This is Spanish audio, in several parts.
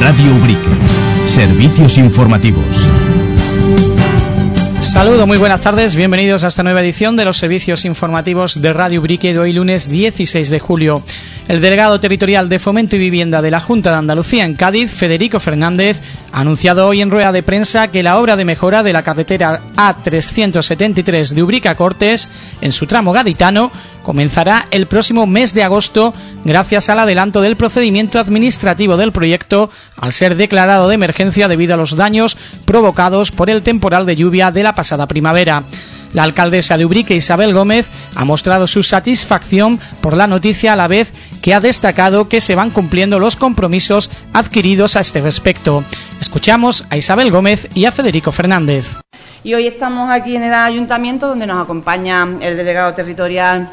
Radio Ubrique. Servicios informativos. Saludo, muy buenas tardes, bienvenidos a esta nueva edición de los servicios informativos de Radio Ubrique de hoy lunes 16 de julio. El delegado territorial de Fomento y Vivienda de la Junta de Andalucía en Cádiz, Federico Fernández, ha anunciado hoy en rueda de prensa que la obra de mejora de la carretera A373 de Ubrica Cortes, en su tramo gaditano, comenzará el próximo mes de agosto gracias al adelanto del procedimiento administrativo del proyecto al ser declarado de emergencia debido a los daños provocados por el temporal de lluvia de la pasada primavera. La alcaldesa de Ubrique, Isabel Gómez, ha mostrado su satisfacción por la noticia a la vez que ha destacado que se van cumpliendo los compromisos adquiridos a este respecto. Escuchamos a Isabel Gómez y a Federico Fernández. Y hoy estamos aquí en el ayuntamiento donde nos acompaña el delegado territorial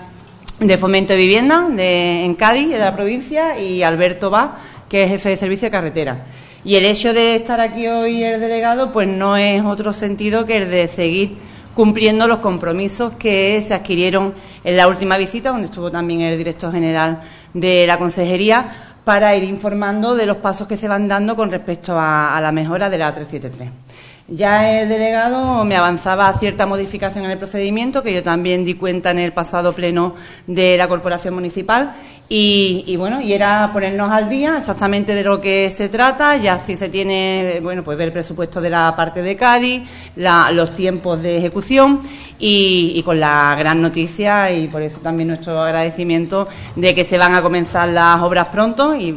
de Fomento de Vivienda de, en Cádiz, de la provincia, y Alberto Va, que es jefe de servicio de carretera. Y el hecho de estar aquí hoy el delegado, pues no es otro sentido que el de seguir cumpliendo los compromisos que se adquirieron en la última visita, donde estuvo también el director general de la Consejería, para ir informando de los pasos que se van dando con respecto a, la mejora de la 373. Ya el delegado me avanzaba cierta modificación en el procedimiento, que yo también di cuenta en el pasado pleno de la Corporación Municipal, y, bueno, y era ponernos al día exactamente de lo que se trata, ya si se tiene, bueno, pues ver el presupuesto de la parte de Cádiz, los tiempos de ejecución y, con la gran noticia y por eso también nuestro agradecimiento de que se van a comenzar las obras pronto y,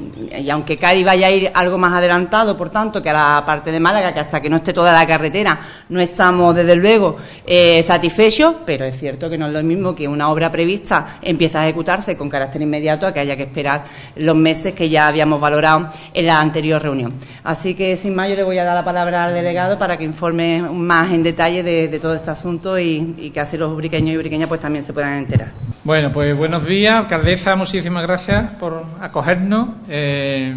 aunque Cádiz vaya a ir algo más adelantado, por tanto, que a la parte de Málaga, que hasta que no esté toda la carretera no estamos desde luego eh, satisfechos, pero es cierto que no es lo mismo que una obra prevista empieza a ejecutarse con carácter inmediato a que haya que esperar los meses que ya habíamos valorado en la anterior reunión. Así que, sin más, yo le voy a dar la palabra al delegado para que informe más en detalle de, todo este asunto y, que así los briqueños y briqueñas pues también se puedan enterar. Bueno, pues buenos días, alcaldesa, muchísimas gracias por acogernos. Eh,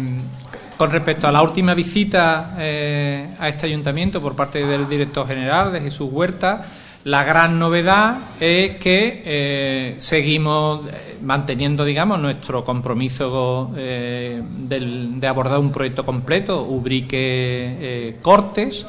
con respecto a la última visita eh, a este ayuntamiento por parte del director general de Jesús Huerta, la gran novedad es que eh, seguimos eh, manteniendo, digamos, nuestro compromiso eh, de abordar un proyecto completo, Ubrique Cortes.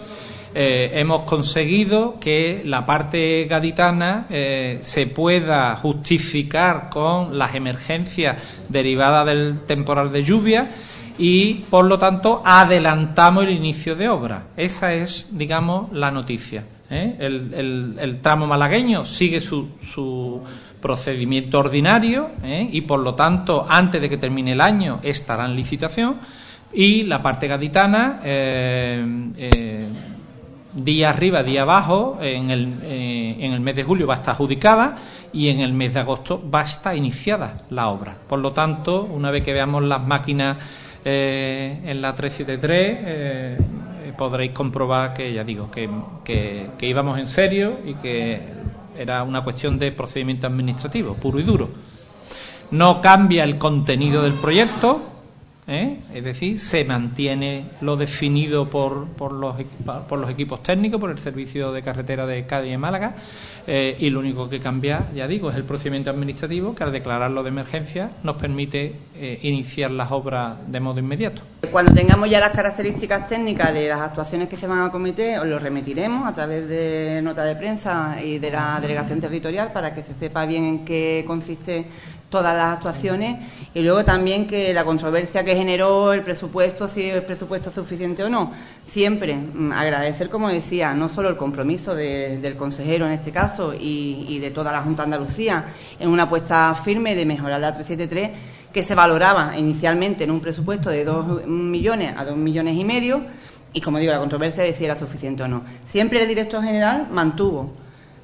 Hemos conseguido que la parte gaditana se pueda justificar con las emergencias derivadas del temporal de lluvia y, por lo tanto, adelantamos el inicio de obra. Esa es, digamos, la noticia. ¿eh? El, tramo malagueño sigue su, procedimiento ordinario ¿eh? y por lo tanto antes de que termine el año estará en licitación y la parte gaditana eh, día arriba, día abajo, en el, en el mes de julio va a estar adjudicada y en el mes de agosto va a estar iniciada la obra. Por lo tanto, una vez que veamos las máquinas en la 373, podréis comprobar que, ya digo, que, que, íbamos en serio y que era una cuestión de procedimiento administrativo, puro y duro. No cambia el contenido del proyecto, ¿eh? es decir, se mantiene lo definido por, por, los, por los equipos técnicos, por el servicio de carretera de Cádiz y Málaga, eh, y lo único que cambia, ya digo, es el procedimiento administrativo que al declararlo de emergencia nos permite eh, iniciar las obras de modo inmediato. Cuando tengamos ya las características técnicas de las actuaciones que se van a cometer, os lo remitiremos a través de nota de prensa y de la delegación territorial para que se sepa bien en qué consiste todas las actuaciones y luego también que la controversia que generó el presupuesto, si el presupuesto es suficiente o no. Siempre mm, agradecer, como decía, no solo el compromiso del consejero en este caso y, de toda la Junta de Andalucía en una apuesta firme de mejorar la 373 que se valoraba inicialmente en un presupuesto de 2 millones a 2 millones y medio y como digo, la controversia de si era suficiente o no. Siempre el director general mantuvo,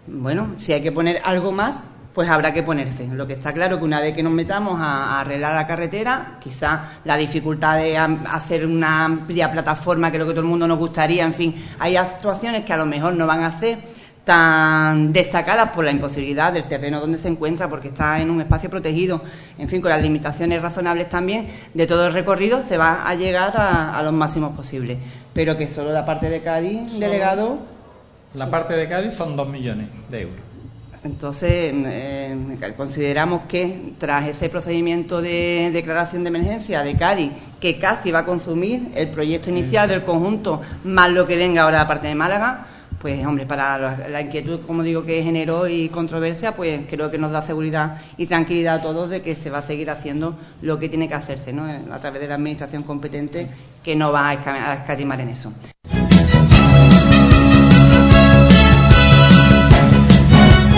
bueno, si hay que poner algo más, pues habrá que ponerse. Lo que está claro que una vez que nos metamos a, arreglar la carretera, quizá la dificultad de hacer una amplia plataforma, que es lo que todo el mundo nos gustaría, en fin, hay actuaciones que a lo mejor no van a hacer tan destacadas por la imposibilidad del terreno donde se encuentra, porque está en un espacio protegido, en fin, con las limitaciones razonables también de todo el recorrido, se va a llegar a, los máximos posibles. Pero que solo la parte de Cádiz, delegado. La parte de Cádiz son dos millones de euros Entonces, eh, consideramos que tras ese procedimiento de declaración de emergencia de Cádiz, que casi va a consumir el proyecto inicial del conjunto, más lo que venga ahora de parte de Málaga, pues hombre, para la, inquietud, como digo, que generó y controversia, pues creo que nos da seguridad y tranquilidad a todos de que se va a seguir haciendo lo que tiene que hacerse, ¿no? A través de la administración competente que no va a escatimar en eso.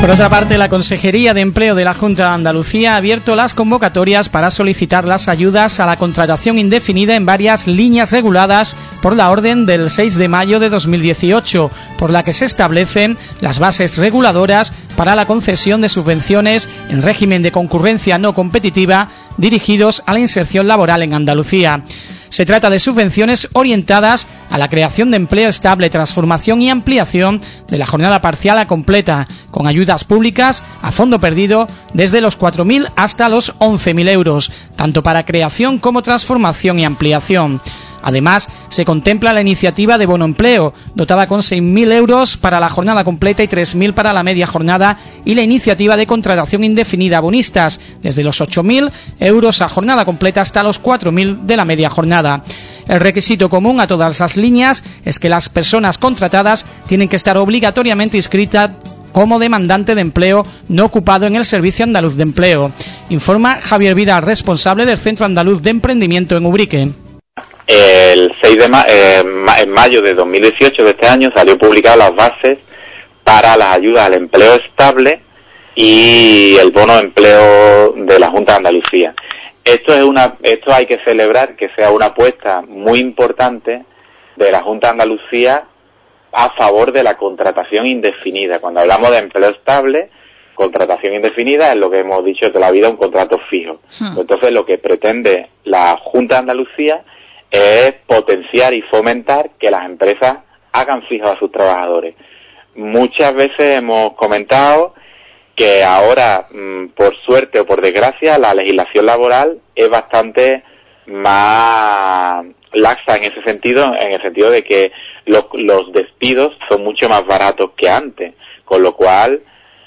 Por otra parte, la Consejería de Empleo de la Junta de Andalucía ha abierto las convocatorias para solicitar las ayudas a la contratación indefinida en varias líneas reguladas por la orden del 6 de mayo de 2018, por la que se establecen las bases reguladoras para la concesión de subvenciones en régimen de concurrencia no competitiva dirigidos a la inserción laboral en Andalucía. Se trata de subvenciones orientadas a la creación de empleo estable, transformación y ampliación de la jornada parcial a completa, con ayudas públicas a fondo perdido desde los 4.000 hasta los 11.000 euros, tanto para creación como transformación y ampliación. Además, se contempla la iniciativa de bono empleo, dotada con 6.000 euros para la jornada completa y 3.000 para la media jornada, y la iniciativa de contratación indefinida a bonistas, desde los 8.000 euros a jornada completa hasta los 4.000 de la media jornada. El requisito común a todas las líneas es que las personas contratadas tienen que estar obligatoriamente inscritas como demandante de empleo no ocupado en el Servicio Andaluz de Empleo. Informa Javier Vida, responsable del Centro Andaluz de Emprendimiento en Ubrique. El 6 de eh, en mayo de 2018 de este año salió publicado las bases para las ayudas al empleo estable y el bono de empleo de la Junta de Andalucía. Esto es una, esto hay que celebrar que sea una apuesta muy importante de la Junta de Andalucía a favor de la contratación indefinida. Cuando hablamos de empleo estable, contratación indefinida es lo que hemos dicho toda la vida, un contrato fijo. Hmm. Entonces, lo que pretende la Junta de Andalucía es potenciar y fomentar que las empresas hagan fijos a sus trabajadores. Muchas veces hemos comentado que ahora, mm, por suerte o por desgracia, la legislación laboral es bastante más laxa en ese sentido, en el sentido de que los, despidos son mucho más baratos que antes, con lo cual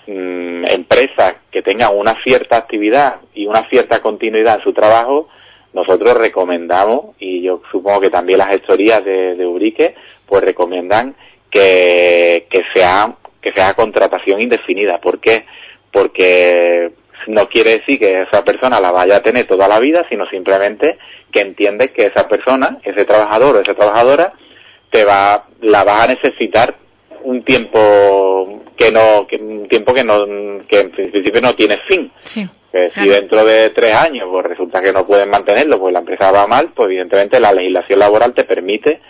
mm, empresas que tengan una cierta actividad y una cierta continuidad en su trabajo nosotros recomendamos, y yo supongo que también las gestorías de, de Ubrique, pues recomiendan que, que, sea, que sea contratación indefinida. ¿Por qué? Porque no quiere decir que esa persona la vaya a tener toda la vida, sino simplemente que entiendes que esa persona, ese trabajador o esa trabajadora, te va, la vas a necesitar un tiempo que no, que, un tiempo que no, que en principio no tiene fin. Sí si dentro de tres años pues resulta que no pueden mantenerlo, pues la empresa va mal, pues evidentemente la legislación laboral te permite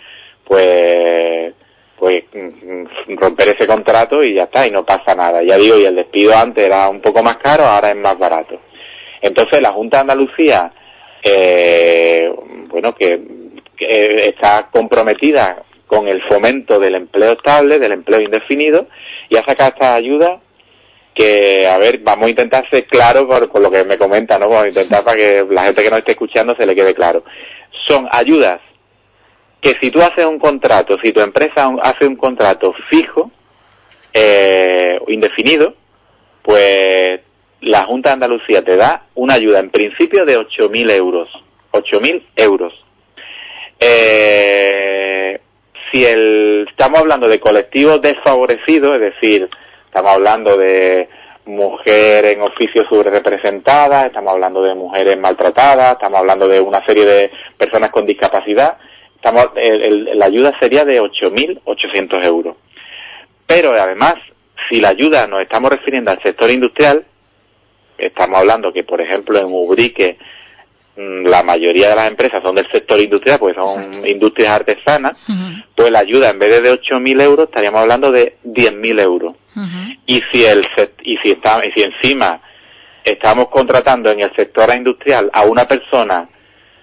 pues pues mm, romper ese contrato y ya está, y no pasa nada. Ya digo, y el despido antes era un poco más caro, ahora es más barato. Entonces la Junta de Andalucía, eh, bueno, que, que está comprometida con el fomento del empleo estable, del empleo indefinido, y ha sacado estas ayudas que, a ver, vamos a intentar ser claros por, lo que me comenta, ¿no? Vamos a intentar para que la gente que nos esté escuchando se le quede claro. Son ayudas que si tú haces un contrato, si tu empresa hace un contrato fijo, eh, indefinido, pues la Junta de Andalucía te da una ayuda en principio de 8.000 euros. 8.000 euros. Eh, si el, estamos hablando de colectivos desfavorecidos, es decir, Estamos hablando de mujeres en oficios subrepresentadas, estamos hablando de mujeres maltratadas, estamos hablando de una serie de personas con discapacidad. Estamos, la ayuda sería de 8.800 euros. Pero además, si la ayuda nos estamos refiriendo al sector industrial, estamos hablando que, por ejemplo, en Ubrique mm, la mayoría de las empresas son del sector industrial, pues son industrias artesanas, pues la ayuda en vez de 8.000 euros estaríamos hablando de 10.000 euros. Y si el y si está y si encima estamos contratando en el sector industrial a una persona,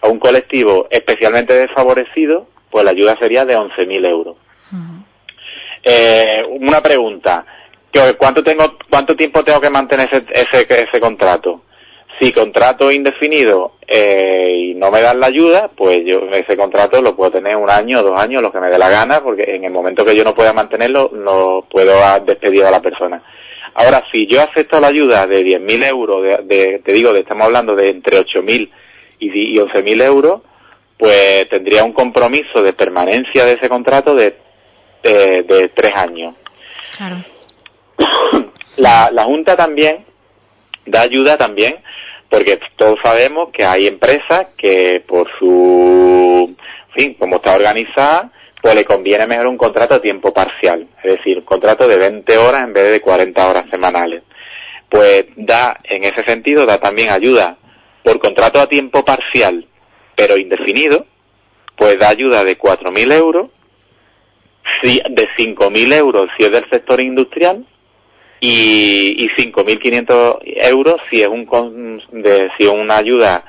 a un colectivo especialmente desfavorecido, pues la ayuda sería de 11.000 euros. eh, una pregunta, ¿cuánto tengo cuánto tiempo tengo que mantener ese, ese, ese contrato? Si contrato indefinido eh, y no me dan la ayuda, pues yo ese contrato lo puedo tener un año, dos años, lo que me dé la gana, porque en el momento que yo no pueda mantenerlo, no puedo despedir a la persona. Ahora, si yo acepto la ayuda de 10.000 euros, de, te digo, de, estamos hablando de entre 8.000 y, y 11.000 euros, pues tendría un compromiso de permanencia de ese contrato de, de, tres años. Claro. La, la Junta también da ayuda también porque todos sabemos que hay empresas que por su, fin, como está organizada, pues le conviene mejor un contrato a tiempo parcial, es decir, un contrato de 20 horas en vez de 40 horas semanales. Pues da, en ese sentido, da también ayuda por contrato a tiempo parcial, pero indefinido, pues da ayuda de 4.000 euros, si, de 5.000 euros si es del sector industrial y, y 5.500 euros si es un de, si es una ayuda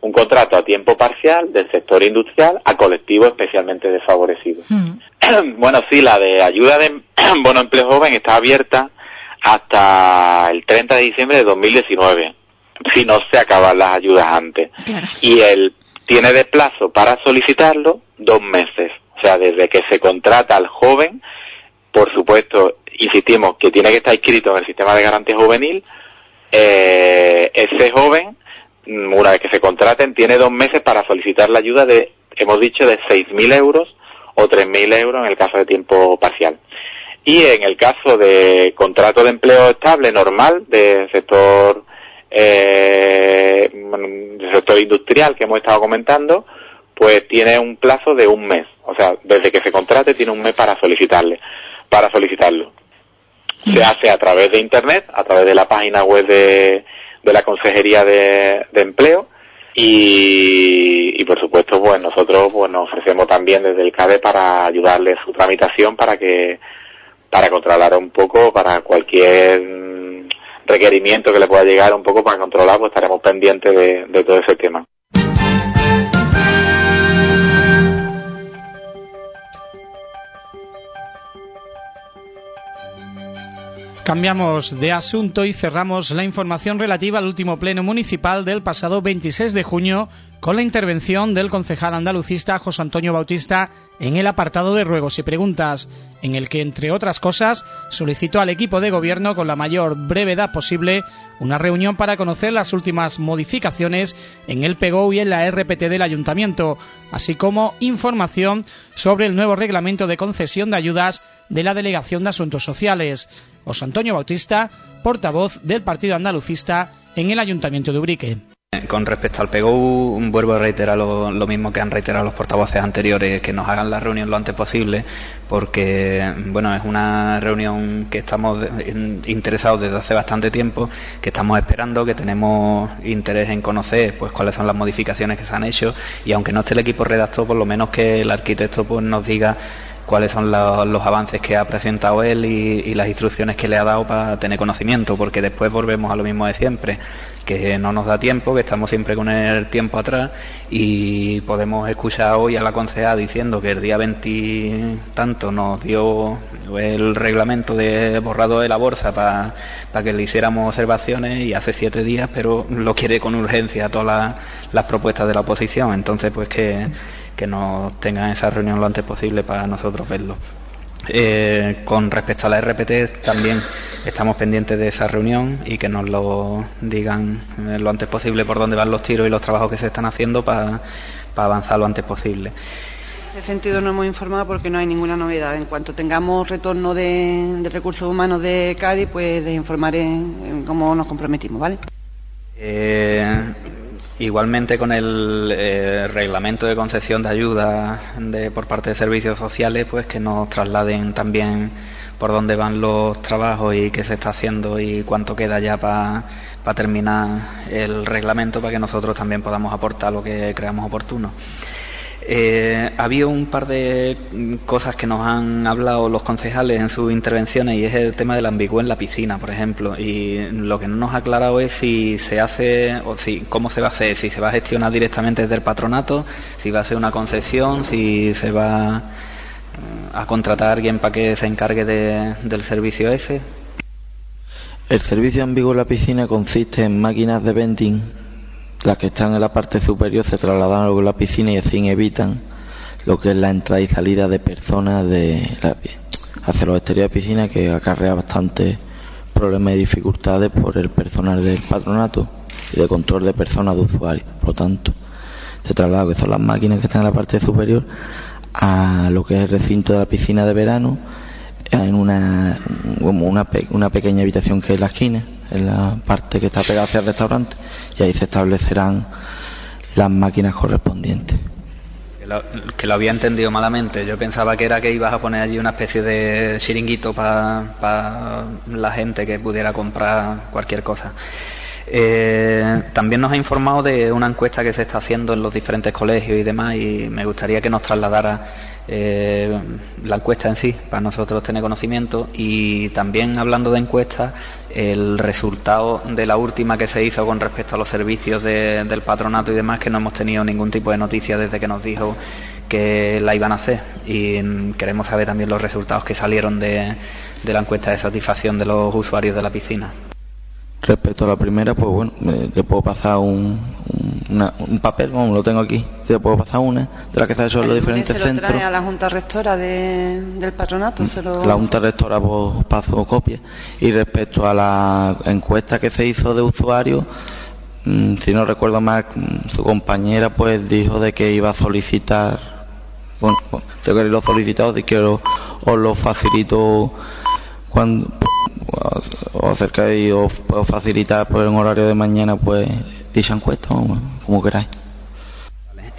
un contrato a tiempo parcial del sector industrial a colectivos especialmente desfavorecidos. Hmm. Bueno, sí, la de ayuda de bono empleo joven está abierta hasta el 30 de diciembre de 2019, si no se acaban las ayudas antes. Y él tiene de plazo para solicitarlo dos meses. O sea, desde que se contrata al joven, por supuesto, insistimos que tiene que estar inscrito en el sistema de garantía juvenil, eh, ese joven, mm, una vez que se contraten, tiene dos meses para solicitar la ayuda de, hemos dicho, de 6.000 euros o 3.000 euros en el caso de tiempo parcial. Y en el caso de contrato de empleo estable normal del sector eh, del sector industrial que hemos estado comentando, pues tiene un plazo de un mes. O sea, desde que se contrate tiene un mes para solicitarle, para solicitarlo se hace a través de Internet, a través de la página web de, de la Consejería de, Empleo y, y, por supuesto pues nosotros pues nos ofrecemos también desde el CADE para ayudarle su tramitación para que para controlar un poco para cualquier requerimiento que le pueda llegar un poco para controlar pues estaremos pendientes de, de todo ese tema. Cambiamos de asunto y cerramos la información relativa al último pleno municipal del pasado 26 de junio con la intervención del concejal andalucista José Antonio Bautista en el apartado de ruegos y preguntas, en el que, entre otras cosas, solicitó al equipo de gobierno con la mayor brevedad posible una reunión para conocer las últimas modificaciones en el PGO y en la RPT del ayuntamiento, así como información sobre el nuevo reglamento de concesión de ayudas de la Delegación de Asuntos Sociales. José Antonio Bautista, portavoz del Partido Andalucista en el Ayuntamiento de Ubrique. Con respecto al PGU, vuelvo a reiterar lo, mismo que han reiterado los portavoces anteriores, que nos hagan la reunión lo antes posible, porque bueno, es una reunión que estamos interesados desde hace bastante tiempo, que estamos esperando, que tenemos interés en conocer pues cuáles son las modificaciones que se han hecho y aunque no esté el equipo redactor, por lo menos que el arquitecto pues nos diga cuáles son los, avances que ha presentado él y, las instrucciones que le ha dado para tener conocimiento, porque después volvemos a lo mismo de siempre, que no nos da tiempo, que estamos siempre con el tiempo atrás y podemos escuchar hoy a la concejala diciendo que el día 20 tanto nos dio el reglamento de borrado de la bolsa para que le hiciéramos observaciones y hace siete días, pero lo quiere con urgencia todas las propuestas de la oposición. Entonces, pues que que nos tengan esa reunión lo antes posible para nosotros verlo. Eh, con respecto a la RPT, también estamos pendientes de esa reunión y que nos lo digan eh, lo antes posible por dónde van los tiros y los trabajos que se están haciendo para, avanzar lo antes posible. En ese sentido no hemos informado porque no hay ninguna novedad. En cuanto tengamos retorno de, recursos humanos de Cádiz, pues les informaré en cómo nos comprometimos, ¿vale? Eh, Igualmente con el eh, reglamento de concesión de ayuda de, por parte de servicios sociales, pues que nos trasladen también por dónde van los trabajos y qué se está haciendo y cuánto queda ya para terminar el reglamento para que nosotros también podamos aportar lo que creamos oportuno. Eh, había un par de cosas que nos han hablado los concejales en sus intervenciones y es el tema del ambigüe en la piscina, por ejemplo. Y lo que no nos ha aclarado es si se hace o si cómo se va a hacer, si se va a gestionar directamente desde el patronato, si va a ser una concesión, si se va eh, a contratar a alguien para que se encargue del servicio ese. El servicio ambiguo en la piscina consiste en máquinas de vending las que están en la parte superior se trasladan a la piscina y así evitan lo que es la entrada y salida de personas de hacia los exteriores de piscina que acarrea bastante problemas y dificultades por el personal del patronato y de control de personas de usuarios. Por lo tanto, se traslado que son las máquinas que están en la parte superior a lo que es el recinto de la piscina de verano en una, como una pequeña habitación que es la esquina, en la parte que está pegada hacia el restaurante, y ahí se establecerán las máquinas correspondientes. Que lo, había entendido malamente. Yo pensaba que era que ibas a poner allí una especie de chiringuito para la gente que pudiera comprar cualquier cosa. Eh, también nos ha informado de una encuesta que se está haciendo en los diferentes colegios y demás y me gustaría que nos trasladara eh, la encuesta en sí, para nosotros tener conocimiento y también hablando de encuestas, el resultado de la última que se hizo con respecto a los servicios del patronato y demás, que no hemos tenido ningún tipo de noticia desde que nos dijo que la iban a hacer y queremos saber también los resultados que salieron de la encuesta de satisfacción de los usuarios de la piscina. Respecto a la primera, pues bueno, te puedo pasar un, un papel, como lo tengo aquí, te puedo pasar una de la que hecho en los diferentes se lo centros. Trae a la Junta Rectora del patronato, se lo... La Junta Rectora pues, paso copia. Y respecto a la encuesta que se hizo de usuarios, mm, si no recuerdo mal, mm, su compañera pues dijo de que iba a solicitar, bueno, yo que lo solicitado, de que os lo facilito cuando o acerca de o, o facilitar por pues, horario de mañana pues dicha encuesta como queráis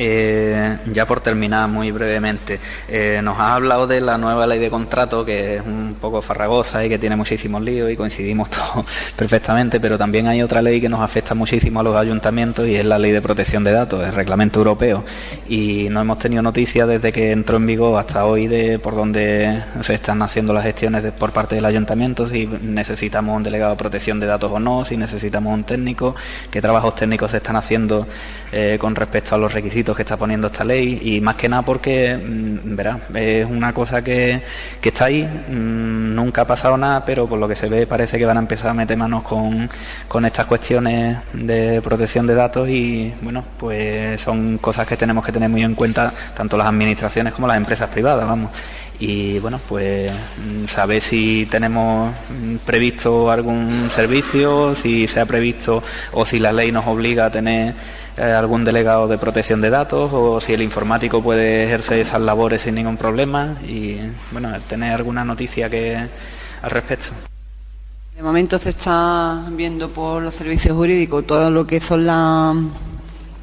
eh, ya por terminar muy brevemente, eh, nos ha hablado de la nueva ley de contrato que es un poco farragosa y que tiene muchísimos líos y coincidimos todos perfectamente, pero también hay otra ley que nos afecta muchísimo a los ayuntamientos y es la ley de protección de datos, el reglamento europeo. Y no hemos tenido noticias desde que entró en vigor hasta hoy de por dónde se están haciendo las gestiones por parte del ayuntamiento, si necesitamos un delegado de protección de datos o no, si necesitamos un técnico, qué trabajos técnicos se están haciendo eh, con respecto a los requisitos que está poniendo esta ley y más que nada porque, mm, verá, es una cosa que, que está ahí, mm, nunca ha pasado nada, pero por lo que se ve parece que van a empezar a meter manos con, con estas cuestiones de protección de datos y, bueno, pues son cosas que tenemos que tener muy en cuenta tanto las administraciones como las empresas privadas, vamos. Y bueno pues mm, saber si tenemos previsto algún servicio si se ha previsto o si la ley nos obliga a tener algún delegado de protección de datos o si el informático puede ejercer esas labores sin ningún problema y bueno, tener alguna noticia que al respecto. De momento se está viendo por los servicios jurídicos todo lo que son las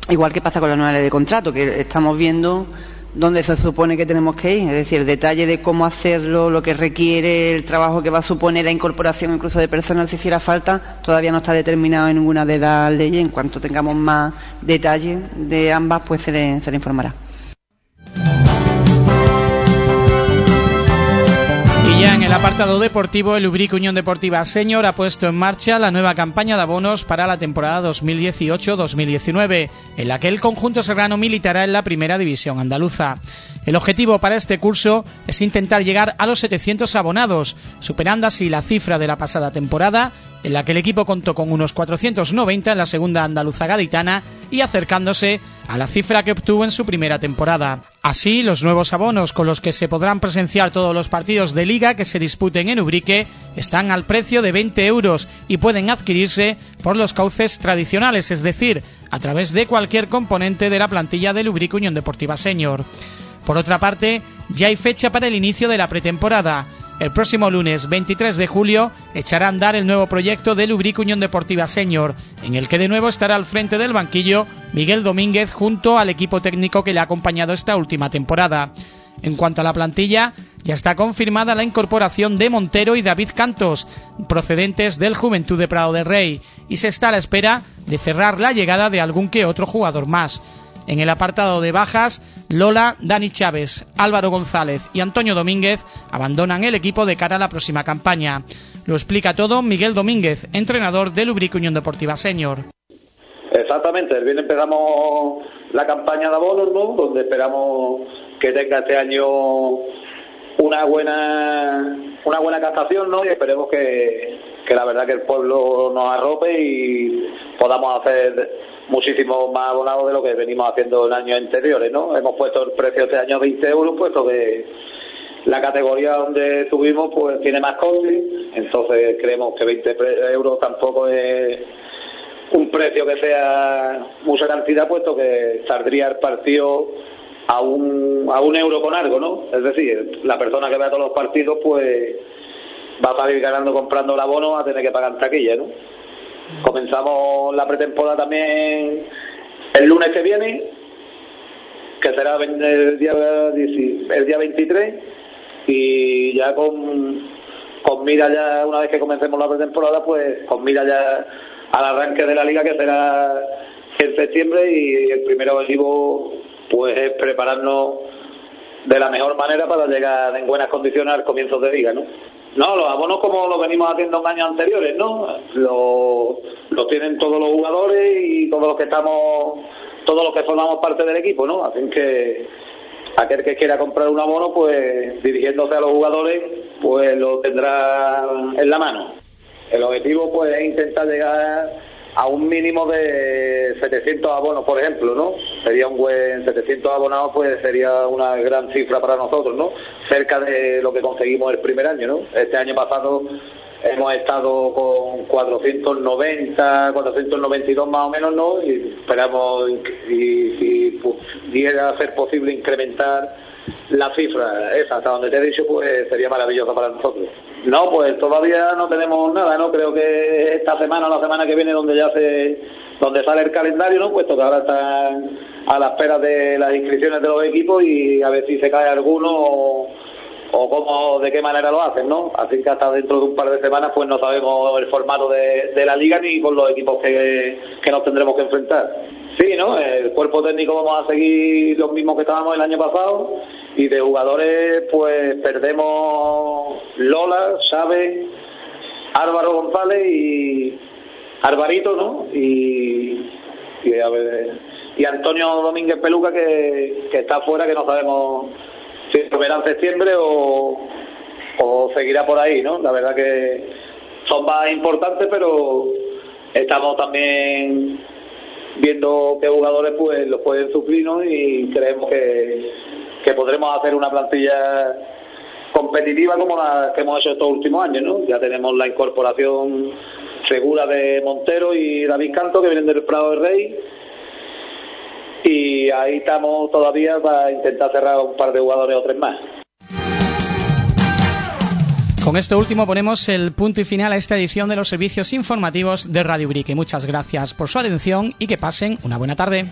igual que pasa con la nueva ley de contrato, que estamos viendo dónde se supone que tenemos que ir, es decir, el detalle de cómo hacerlo, lo que requiere, el trabajo que va a suponer la incorporación incluso de personal si hiciera falta, todavía no está determinado en ninguna de las leyes. En cuanto tengamos más detalle de ambas, pues se le, se le informará. Ya en el apartado deportivo, el Ubrique Unión Deportiva Señor ha puesto en marcha la nueva campaña de abonos para la temporada 2018-2019, en la que el conjunto serrano militará en la primera división andaluza. El objetivo para este curso es intentar llegar a los 700 abonados, superando así la cifra de la pasada temporada en la que el equipo contó con unos 490 en la segunda andaluza gaditana y acercándose a la cifra que obtuvo en su primera temporada. Así, los nuevos abonos con los que se podrán presenciar todos los partidos de liga que se disputen en Ubrique están al precio de 20 euros y pueden adquirirse por los cauces tradicionales, es decir, a través de cualquier componente de la plantilla del Ubrique Unión Deportiva Senior. Por otra parte, ya hay fecha para el inicio de la pretemporada. El próximo lunes 23 de julio echará a andar el nuevo proyecto de Lubric Unión Deportiva Senior, en el que de nuevo estará al frente del banquillo Miguel Domínguez junto al equipo técnico que le ha acompañado esta última temporada. En cuanto a la plantilla, ya está confirmada la incorporación de Montero y David Cantos, procedentes del Juventud de Prado de Rey, y se está a la espera de cerrar la llegada de algún que otro jugador más. En el apartado de bajas, Lola, Dani Chávez, Álvaro González y Antonio Domínguez abandonan el equipo de cara a la próxima campaña. Lo explica todo Miguel Domínguez, entrenador del Ubrique Unión Deportiva Senior. Exactamente, el bien empezamos la campaña de abonos, ¿no? donde esperamos que tenga este año una buena una buena captación, ¿no? Y esperemos que, que la verdad que el pueblo nos arrope y podamos hacer muchísimo más abonado de lo que venimos haciendo en años anteriores, ¿no? Hemos puesto el precio este año 20 euros, puesto que, la categoría donde subimos pues tiene más coste, entonces creemos que 20 euros tampoco es un precio que sea mucha cantidad, puesto que saldría el partido a un, a un euro con algo, ¿no? Es decir, la persona que vea todos los partidos, pues va a salir ganando comprando el abono a tener que pagar taquilla, ¿no? Comenzamos la pretemporada también el lunes que viene, que será el día, el día 23, y ya con, con mira ya, una vez que comencemos la pretemporada, pues con mira ya al arranque de la liga que será en septiembre y el primer objetivo pues es prepararnos de la mejor manera para llegar en buenas condiciones al comienzo de liga, ¿no? No, los abonos como lo venimos haciendo en años anteriores, ¿no? Lo tienen todos los jugadores y todos los que estamos, todos los que formamos parte del equipo, ¿no? Así que aquel que quiera comprar un abono, pues dirigiéndose a los jugadores, pues lo tendrá en la mano. El objetivo, pues, es intentar llegar a un mínimo de 700 abonos, por ejemplo, ¿no? Sería un buen 700 abonados, pues sería una gran cifra para nosotros, ¿no? Cerca de lo que conseguimos el primer año, ¿no? Este año pasado hemos estado con 490, 492 más o menos, ¿no? Y esperamos, y si pudiera ser posible incrementar la cifra esa, hasta donde te he dicho, pues sería maravilloso para nosotros. No, pues todavía no tenemos nada, ¿no? Creo que esta semana o la semana que viene donde ya se, donde sale el calendario, ¿no? Puesto que ahora están a la espera de las inscripciones de los equipos y a ver si se cae alguno o, cómo, de qué manera lo hacen, ¿no? Así que hasta dentro de un par de semanas pues no sabemos el formato de, la liga ni con los equipos que, que nos tendremos que enfrentar. Sí, ¿no? El cuerpo técnico vamos a seguir los mismos que estábamos el año pasado y de jugadores pues perdemos Lola, Sabe, Álvaro González y Alvarito, ¿no? Y, y, Antonio Domínguez Peluca que, está fuera, que no sabemos si volverá en septiembre o, o seguirá por ahí, ¿no? La verdad que son más importantes, pero estamos también viendo qué jugadores pues los pueden suplir ¿no? y creemos que, que podremos hacer una plantilla competitiva como la que hemos hecho estos últimos años. ¿no? Ya tenemos la incorporación segura de Montero y David Canto que vienen del Prado del Rey y ahí estamos todavía para intentar cerrar un par de jugadores o tres más. Con esto último ponemos el punto y final a esta edición de los servicios informativos de Radio Brique. Muchas gracias por su atención y que pasen una buena tarde.